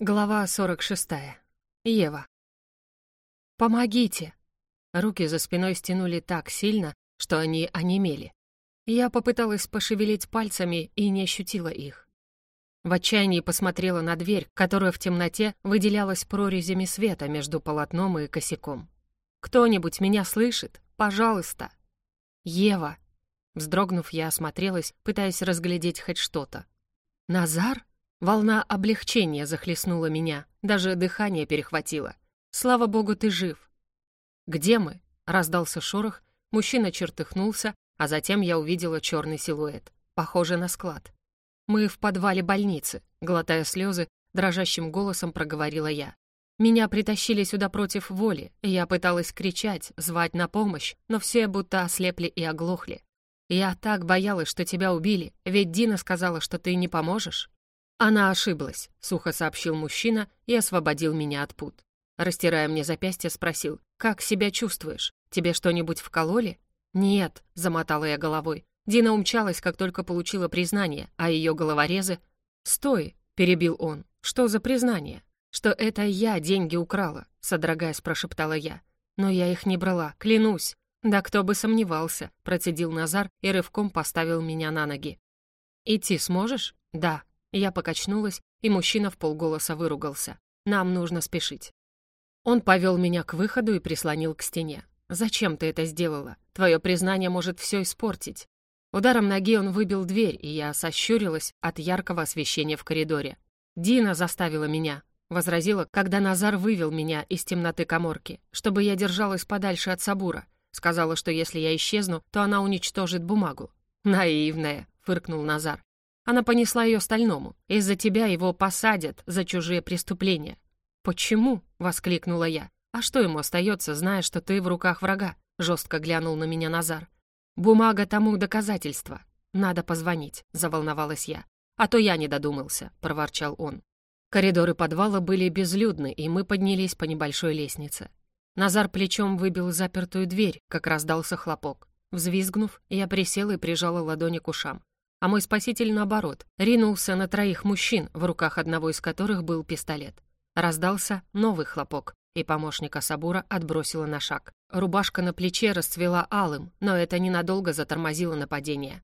Глава 46. Ева. «Помогите!» Руки за спиной стянули так сильно, что они онемели. Я попыталась пошевелить пальцами и не ощутила их. В отчаянии посмотрела на дверь, которая в темноте выделялась прорезями света между полотном и косяком. «Кто-нибудь меня слышит? Пожалуйста!» «Ева!» Вздрогнув, я осмотрелась, пытаясь разглядеть хоть что-то. «Назар?» Волна облегчения захлестнула меня, даже дыхание перехватило. «Слава богу, ты жив!» «Где мы?» — раздался шорох, мужчина чертыхнулся, а затем я увидела черный силуэт, похожий на склад. «Мы в подвале больницы», — глотая слезы, дрожащим голосом проговорила я. «Меня притащили сюда против воли, я пыталась кричать, звать на помощь, но все будто ослепли и оглохли. Я так боялась, что тебя убили, ведь Дина сказала, что ты не поможешь». «Она ошиблась», — сухо сообщил мужчина и освободил меня от пут. Растирая мне запястье, спросил, «Как себя чувствуешь? Тебе что-нибудь вкололи?» «Нет», — замотала я головой. Дина умчалась, как только получила признание, а ее головорезы... «Стой», — перебил он, — «что за признание?» «Что это я деньги украла», — содрогаясь, прошептала я. «Но я их не брала, клянусь». «Да кто бы сомневался», — процедил Назар и рывком поставил меня на ноги. «Идти сможешь?» «Да», я покачнулась, и мужчина в полголоса выругался. «Нам нужно спешить». Он повел меня к выходу и прислонил к стене. «Зачем ты это сделала? Твое признание может все испортить». Ударом ноги он выбил дверь, и я сощурилась от яркого освещения в коридоре. «Дина заставила меня», — возразила, когда Назар вывел меня из темноты коморки, чтобы я держалась подальше от Сабура. Сказала, что если я исчезну, то она уничтожит бумагу. «Наивная», — фыркнул Назар. Она понесла ее стальному. Из-за тебя его посадят за чужие преступления. «Почему?» — воскликнула я. «А что ему остается, зная, что ты в руках врага?» — жестко глянул на меня Назар. «Бумага тому доказательство. Надо позвонить», — заволновалась я. «А то я не додумался», — проворчал он. Коридоры подвала были безлюдны, и мы поднялись по небольшой лестнице. Назар плечом выбил запертую дверь, как раздался хлопок. Взвизгнув, я присела и прижала ладони к ушам а мой спаситель, наоборот, ринулся на троих мужчин, в руках одного из которых был пистолет. Раздался новый хлопок, и помощника Сабура отбросила на шаг. Рубашка на плече расцвела алым, но это ненадолго затормозило нападение.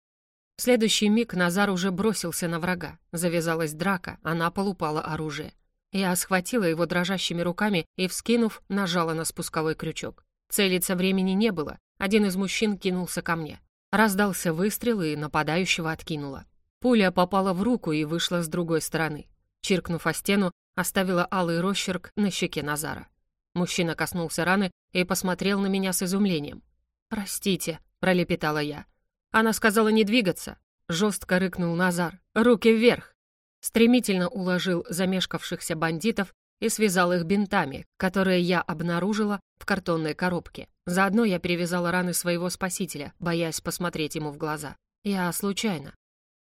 В следующий миг Назар уже бросился на врага. Завязалась драка, а на пол упало оружие. Я схватила его дрожащими руками и, вскинув, нажала на спусковой крючок. Целиться времени не было. Один из мужчин кинулся ко мне. Раздался выстрел, и нападающего откинуло. Пуля попала в руку и вышла с другой стороны. Чиркнув о стену, оставила алый росчерк на щеке Назара. Мужчина коснулся раны и посмотрел на меня с изумлением. «Простите», — пролепетала я. Она сказала не двигаться. Жестко рыкнул Назар. «Руки вверх!» Стремительно уложил замешкавшихся бандитов и связал их бинтами, которые я обнаружила в картонной коробке. Заодно я перевязала раны своего спасителя, боясь посмотреть ему в глаза. Я случайно.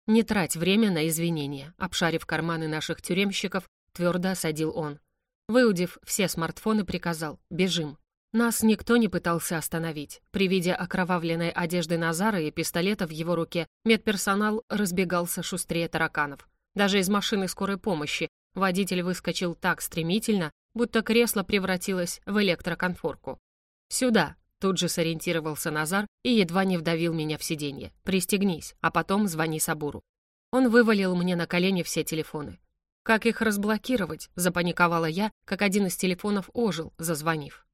Не трать время на извинения. Обшарив карманы наших тюремщиков, твердо осадил он. Выудив все смартфоны, приказал «Бежим». Нас никто не пытался остановить. При виде окровавленной одежды Назара и пистолета в его руке медперсонал разбегался шустрее тараканов. Даже из машины скорой помощи Водитель выскочил так стремительно, будто кресло превратилось в электроконфорку. «Сюда!» — тут же сориентировался Назар и едва не вдавил меня в сиденье. «Пристегнись, а потом звони Сабуру». Он вывалил мне на колени все телефоны. «Как их разблокировать?» — запаниковала я, как один из телефонов ожил, зазвонив.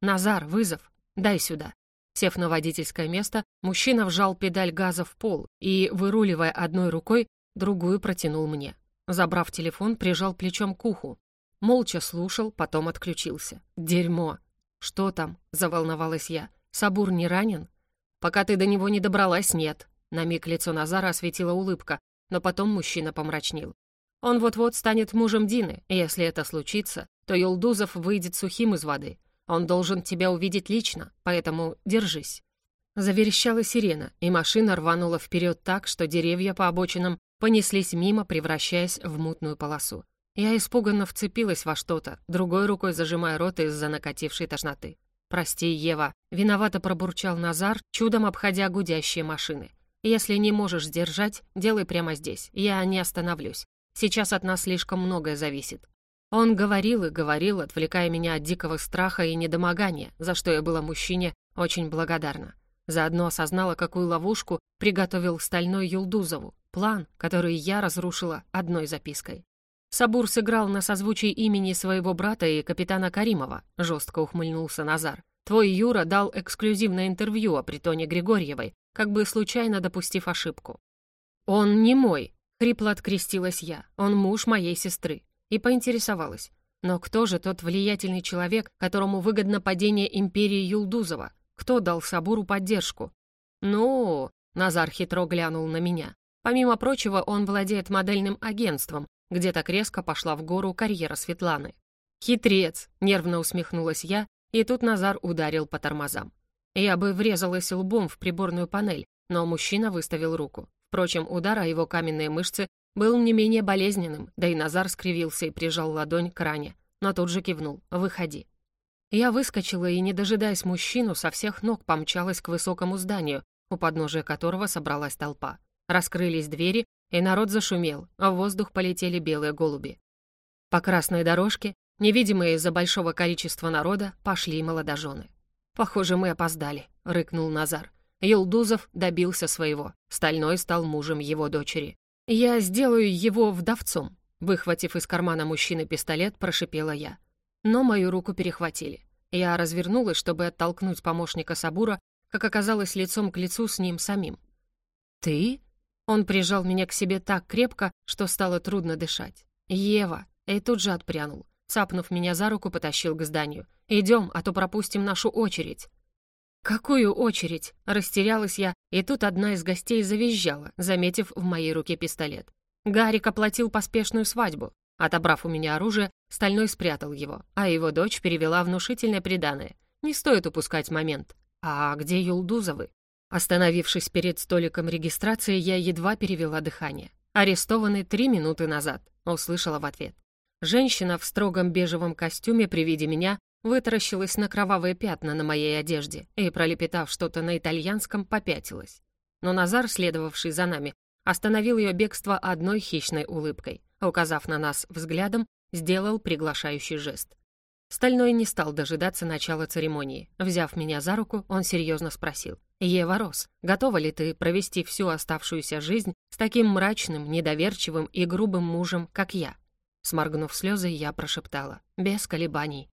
«Назар, вызов! Дай сюда!» Сев на водительское место, мужчина вжал педаль газа в пол и, выруливая одной рукой, другую протянул мне. Забрав телефон, прижал плечом к уху. Молча слушал, потом отключился. «Дерьмо!» «Что там?» — заволновалась я. «Сабур не ранен?» «Пока ты до него не добралась, нет». На миг лицо Назара осветила улыбка, но потом мужчина помрачнел. «Он вот-вот станет мужем Дины, и если это случится, то Юлдузов выйдет сухим из воды. Он должен тебя увидеть лично, поэтому держись». Заверещала сирена, и машина рванула вперед так, что деревья по обочинам понеслись мимо, превращаясь в мутную полосу. Я испуганно вцепилась во что-то, другой рукой зажимая рот из-за накатившей тошноты. «Прости, Ева», — виновато пробурчал Назар, чудом обходя гудящие машины. «Если не можешь сдержать, делай прямо здесь, я не остановлюсь. Сейчас от нас слишком многое зависит». Он говорил и говорил, отвлекая меня от дикого страха и недомогания, за что я была мужчине очень благодарна. Заодно осознала, какую ловушку приготовил стальной Юлдузову, план, который я разрушила одной запиской. Сабур сыграл на созвучии имени своего брата и капитана Каримова, жестко ухмыльнулся Назар. Твой Юра дал эксклюзивное интервью о притоне Григорьевой, как бы случайно допустив ошибку. «Он не мой», — хрипло открестилась я, «он муж моей сестры». И поинтересовалась, но кто же тот влиятельный человек, которому выгодно падение империи Юлдузова? Кто дал Сабуру поддержку? «Ну...» — Назар хитро глянул на меня. Помимо прочего, он владеет модельным агентством, где так резко пошла в гору карьера Светланы. «Хитрец!» — нервно усмехнулась я, и тут Назар ударил по тормозам. Я бы врезалась лбом в приборную панель, но мужчина выставил руку. Впрочем, удар о его каменные мышцы был не менее болезненным, да и Назар скривился и прижал ладонь к ране, но тут же кивнул «Выходи». Я выскочила и, не дожидаясь мужчину, со всех ног помчалась к высокому зданию, у подножия которого собралась толпа. Раскрылись двери, и народ зашумел, а в воздух полетели белые голуби. По красной дорожке, невидимые из-за большого количества народа, пошли молодожены. «Похоже, мы опоздали», — рыкнул Назар. Елдузов добился своего. Стальной стал мужем его дочери. «Я сделаю его вдовцом», — выхватив из кармана мужчины пистолет, прошипела я. Но мою руку перехватили. Я развернулась, чтобы оттолкнуть помощника Сабура, как оказалось лицом к лицу с ним самим. «Ты?» Он прижал меня к себе так крепко, что стало трудно дышать. «Ева!» И тут же отпрянул. Цапнув меня за руку, потащил к зданию. «Идем, а то пропустим нашу очередь». «Какую очередь?» Растерялась я, и тут одна из гостей завизжала, заметив в моей руке пистолет. Гарик оплатил поспешную свадьбу. Отобрав у меня оружие, Стальной спрятал его, а его дочь перевела внушительное приданое. Не стоит упускать момент. «А где Юлдузовы?» Остановившись перед столиком регистрации, я едва перевела дыхание. «Арестованы три минуты назад», — услышала в ответ. Женщина в строгом бежевом костюме при виде меня вытаращилась на кровавые пятна на моей одежде и, пролепетав что-то на итальянском, попятилась. Но Назар, следовавший за нами, остановил ее бегство одной хищной улыбкой. Указав на нас взглядом, сделал приглашающий жест. Стальной не стал дожидаться начала церемонии. Взяв меня за руку, он серьезно спросил. «Ева Рос, готова ли ты провести всю оставшуюся жизнь с таким мрачным, недоверчивым и грубым мужем, как я?» Сморгнув слезы, я прошептала. Без колебаний.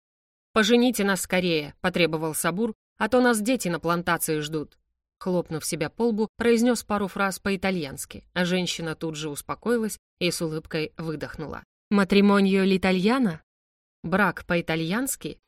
«Пожените нас скорее», — потребовал Сабур, «а то нас дети на плантации ждут». Хлопнув себя по лбу, произнес пару фраз по-итальянски, а женщина тут же успокоилась и с улыбкой выдохнула. «Матримоньо литальяно?» Брак по-итальянски